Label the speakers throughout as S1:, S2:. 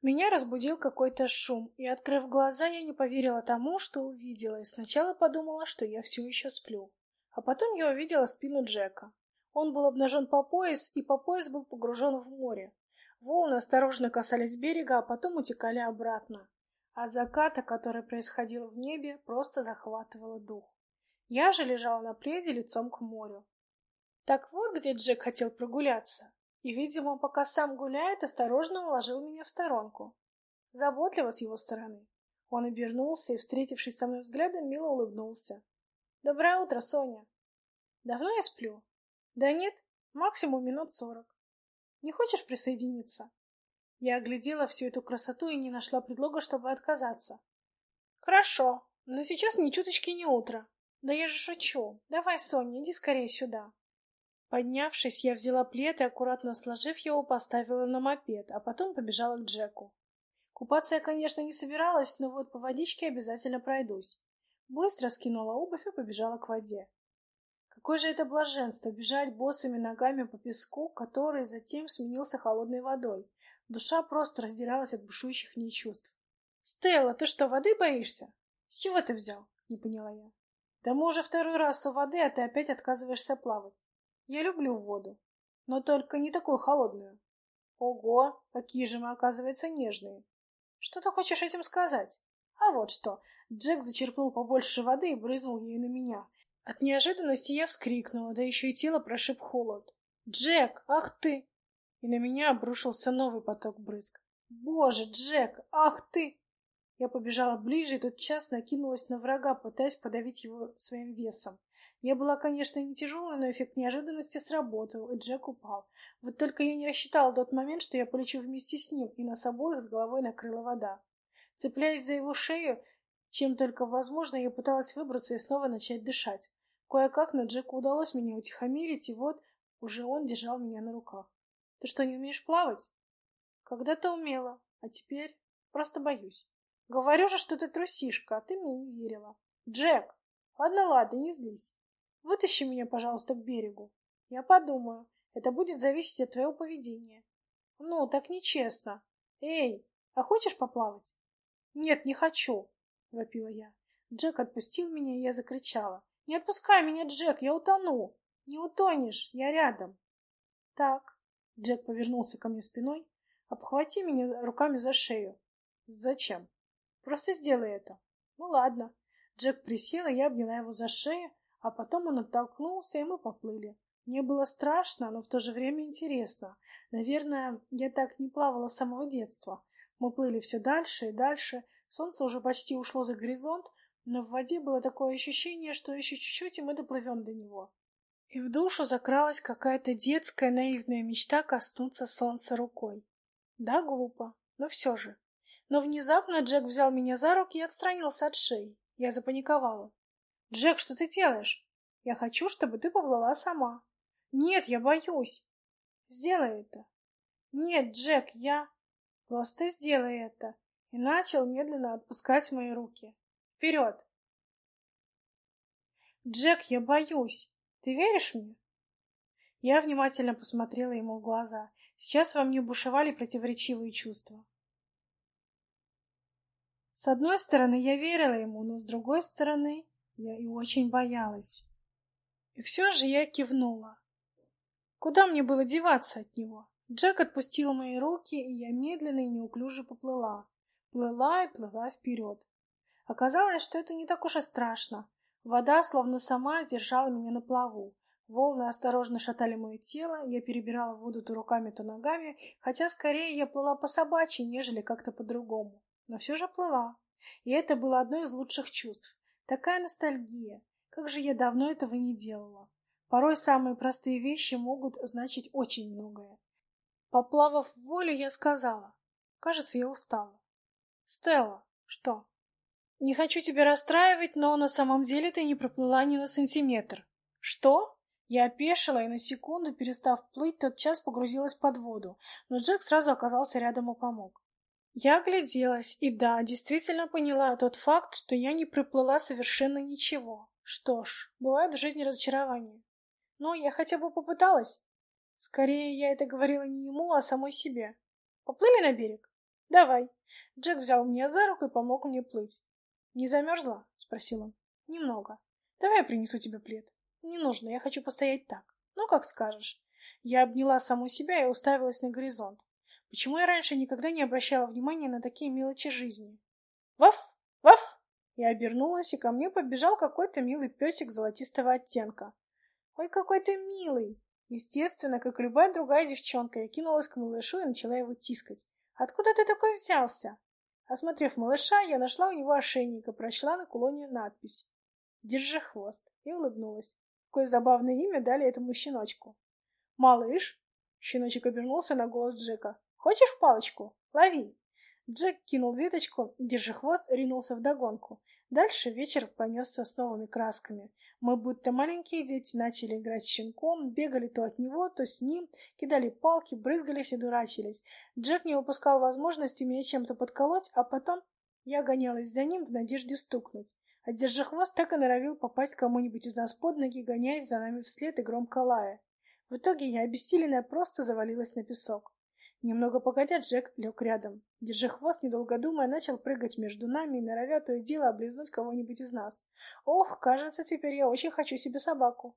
S1: Меня разбудил какой-то шум, и, открыв глаза, я не поверила тому, что увидела, и сначала подумала, что я все еще сплю. А потом я увидела спину Джека. Он был обнажен по пояс, и по пояс был погружен в море. Волны осторожно касались берега, а потом утекали обратно. От заката, который происходил в небе, просто захватывало дух. Я же лежала на пледе лицом к морю. Так вот, где Джек хотел прогуляться. И, видимо, пока сам гуляет, осторожно уложил меня в сторонку. Заботливо с его стороны. Он обернулся и, встретившись со мной взглядом, мило улыбнулся. «Доброе утро, Соня!» «Давно я сплю?» «Да нет, максимум минут сорок. Не хочешь присоединиться?» Я оглядела всю эту красоту и не нашла предлога, чтобы отказаться. «Хорошо, но сейчас ни чуточки не утро. Да я же шучу. Давай, Соня, иди скорее сюда». Поднявшись, я взяла плед и, аккуратно сложив его, поставила на мопед, а потом побежала к Джеку. Купаться я, конечно, не собиралась, но вот по водичке обязательно пройдусь. Быстро скинула обувь и побежала к воде. Какое же это блаженство бежать босыми ногами по песку, который затем сменился холодной водой. Душа просто раздиралась от бушующих в ней чувств. «Стелла, ты что, воды боишься?» «С чего ты взял?» — не поняла я. «Да мы уже второй раз у воды, а ты опять отказываешься плавать. Я люблю воду, но только не такую холодную. Ого, какие же мы, оказывается, нежные. Что ты хочешь этим сказать? А вот что. Джек зачерпнул побольше воды и брызнул ею на меня. От неожиданности я вскрикнула, да еще и тело прошиб холод. «Джек, ах ты!» И на меня обрушился новый поток брызг. «Боже, Джек, ах ты!» Я побежала ближе и тотчас накинулась на врага, пытаясь подавить его своим весом. Я была, конечно, не тяжелой, но эффект неожиданности сработал, и Джек упал. Вот только я не рассчитала тот момент, что я полечу вместе с ним, и нас обоих с головой накрыла вода. Цепляясь за его шею, чем только возможно, я пыталась выбраться и снова начать дышать. Кое-как на Джеку удалось меня утихомирить, и вот уже он держал меня на руках. «Ты что, не умеешь плавать?» «Когда-то умела, а теперь просто боюсь. Говорю же, что ты трусишка, а ты мне не верила. Джек! Ладно, ладно, не злись. Вытащи меня, пожалуйста, к берегу. Я подумаю. Это будет зависеть от твоего поведения. Ну, так нечестно. Эй, а хочешь поплавать? Нет, не хочу, вопила я. Джек отпустил меня, и я закричала. Не отпускай меня, Джек, я утону. Не утонешь, я рядом. Так. Джек повернулся ко мне спиной. Обхвати меня руками за шею. Зачем? Просто сделай это. Ну ладно. Джек присел, и я обняла его за шею, а потом он оттолкнулся, и мы поплыли. Мне было страшно, но в то же время интересно. Наверное, я так не плавала с самого детства. Мы плыли все дальше и дальше. Солнце уже почти ушло за горизонт, но в воде было такое ощущение, что еще чуть-чуть, и мы доплывем до него. И в душу закралась какая-то детская наивная мечта коснуться солнца рукой. Да, глупо, но все же. Но внезапно Джек взял меня за руки и отстранился от шеи. Я запаниковала. «Джек, что ты делаешь? Я хочу, чтобы ты поплыла сама». «Нет, я боюсь». «Сделай это». «Нет, Джек, я...» «Просто сделай это». И начал медленно отпускать мои руки. «Вперед!» «Джек, я боюсь. Ты веришь мне?» Я внимательно посмотрела ему в глаза. Сейчас во мне бушевали противоречивые чувства. С одной стороны, я верила ему, но с другой стороны, я и очень боялась. И все же я кивнула. Куда мне было деваться от него? Джек отпустил мои руки, и я медленно и неуклюже поплыла. Плыла и плыла вперед. Оказалось, что это не так уж и страшно. Вода словно сама держала меня на плаву. Волны осторожно шатали мое тело, я перебирала воду то руками, то ногами, хотя скорее я плыла по собачьи, нежели как-то по-другому. Но все же плыла. И это было одно из лучших чувств. Такая ностальгия. Как же я давно этого не делала. Порой самые простые вещи могут значить очень многое. Поплавав в волю, я сказала. Кажется, я устала. Стелла, что? Не хочу тебя расстраивать, но на самом деле ты не проплыла ни на сантиметр. Что? Я опешила и на секунду, перестав плыть, тотчас погрузилась под воду, но Джек сразу оказался рядом и помог. Я огляделась, и да, действительно поняла тот факт, что я не приплыла совершенно ничего. Что ж, бывают в жизни разочарования. Но я хотя бы попыталась. Скорее, я это говорила не ему, а самой себе. Поплыли на берег? Давай. Джек взял меня за руку и помог мне плыть. Не замерзла? Спросил он. Немного. Давай я принесу тебе плед. Не нужно, я хочу постоять так. Ну, как скажешь. Я обняла саму себя и уставилась на горизонт. Почему я раньше никогда не обращала внимания на такие мелочи жизни? Ваф! Ваф! Я обернулась, и ко мне побежал какой-то милый песик золотистого оттенка. Ой, какой ты милый! Естественно, как и любая другая девчонка, я кинулась к малышу и начала его тискать. «Откуда ты такой взялся?» Осмотрев малыша, я нашла у него ошейник и прочла на кулоне надпись «Держи хвост» и улыбнулась. Какое забавное имя дали этому щеночку. «Малыш?» Щеночек обернулся на голос Джека. «Хочешь палочку? Лови!» Джек кинул веточку держа хвост, ринулся вдогонку. Дальше вечер понесся с новыми красками. Мы, будто маленькие дети, начали играть с щенком, бегали то от него, то с ним, кидали палки, брызгались и дурачились. Джек не упускал возможности меня чем-то подколоть, а потом я гонялась за ним в надежде стукнуть. А держа хвост, так и норовил попасть кому-нибудь из нас под ноги, гоняясь за нами вслед и громко лая. В итоге я, обессиленная, просто завалилась на песок. Немного погодя, Джек лег рядом. Держа хвост, недолго думая, начал прыгать между нами и норовя то и дело облизнуть кого-нибудь из нас. Ох, кажется, теперь я очень хочу себе собаку.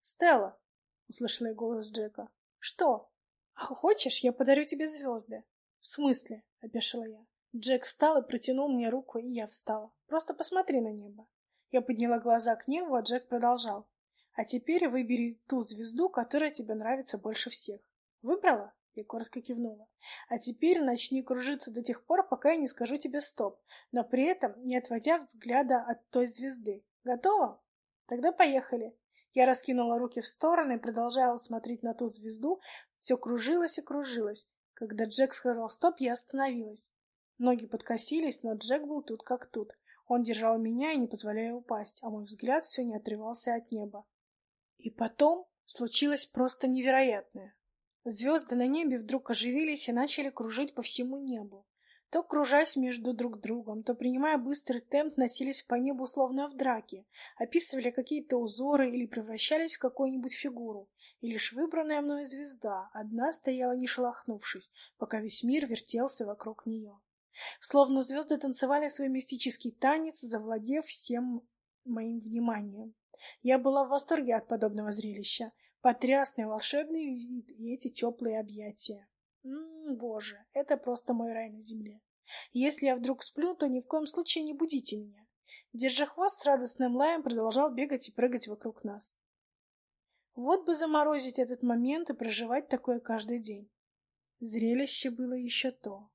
S1: «Стелла!» — услышала я голос Джека. «Что? А хочешь, я подарю тебе звезды?» «В смысле?» — опешила я. Джек встал и протянул мне руку, и я встала. «Просто посмотри на небо». Я подняла глаза к небу, а Джек продолжал. «А теперь выбери ту звезду, которая тебе нравится больше всех». «Выбрала?» Я коротко кивнула. А теперь начни кружиться до тех пор, пока я не скажу тебе стоп, но при этом не отводя взгляда от той звезды. Готова? Тогда поехали. Я раскинула руки в стороны и продолжала смотреть на ту звезду. Все кружилось и кружилось. Когда Джек сказал стоп, я остановилась. Ноги подкосились, но Джек был тут как тут. Он держал меня и не позволяя упасть, а мой взгляд все не отрывался от неба. И потом случилось просто невероятное. Звезды на небе вдруг оживились и начали кружить по всему небу. То кружась между друг другом, то, принимая быстрый темп, носились по небу словно в драке, описывали какие-то узоры или превращались в какую-нибудь фигуру. И лишь выбранная мною звезда одна стояла не шелохнувшись, пока весь мир вертелся вокруг нее. Словно звезды танцевали свой мистический танец, завладев всем моим вниманием. Я была в восторге от подобного зрелища. Потрясный волшебный вид и эти теплые объятия. Ммм, боже, это просто мой рай на земле. Если я вдруг сплю, то ни в коем случае не будите меня. Держа хвост с радостным лаем продолжал бегать и прыгать вокруг нас. Вот бы заморозить этот момент и проживать такое каждый день. Зрелище было еще то.